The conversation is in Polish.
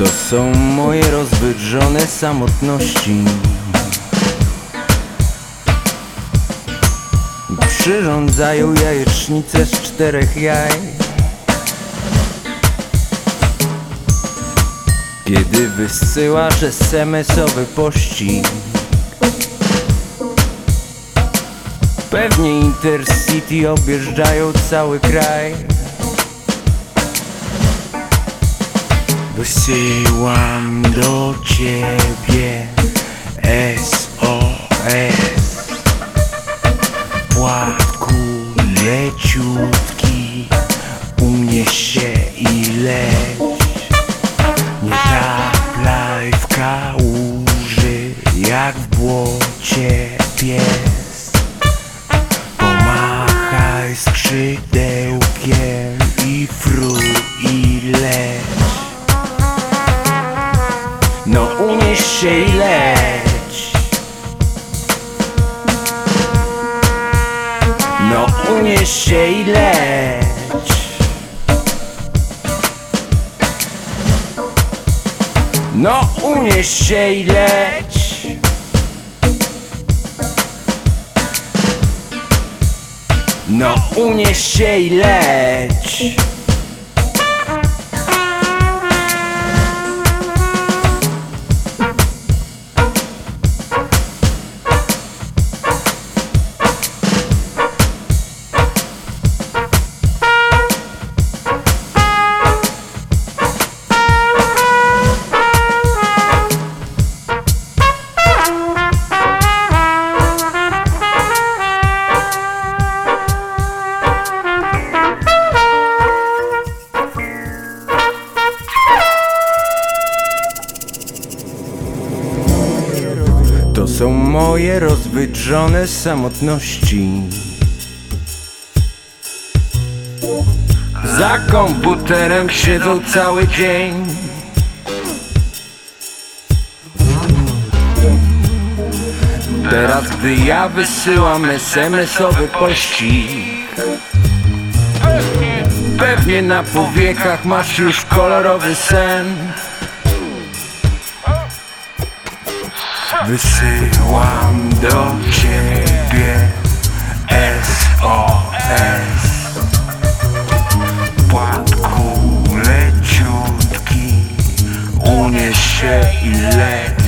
To są moje rozwydrzone samotności. Przyrządzają jajecznicę z czterech jaj. Kiedy wysyłasz SMS-owy pościg Pewnie Intercity objeżdżają cały kraj Wysyłam do ciebie SOS Płatku leciutki Unieś się i leć. Nie taplaj w kałuży Jak w błocie pies. Pomachaj skrzydełkiem I fruj i leć unieś się i leć. No unieś się i leć. No unieś się i leć. No unieś się i leć są moje rozwydrzone samotności. Za komputerem siedzą cały dzień. Teraz gdy ja wysyłam SMS-owy pościg Pewnie na powiekach masz już kolorowy sen Wysyłam do ciebie SOS Płatku leciutki Unieś się i leć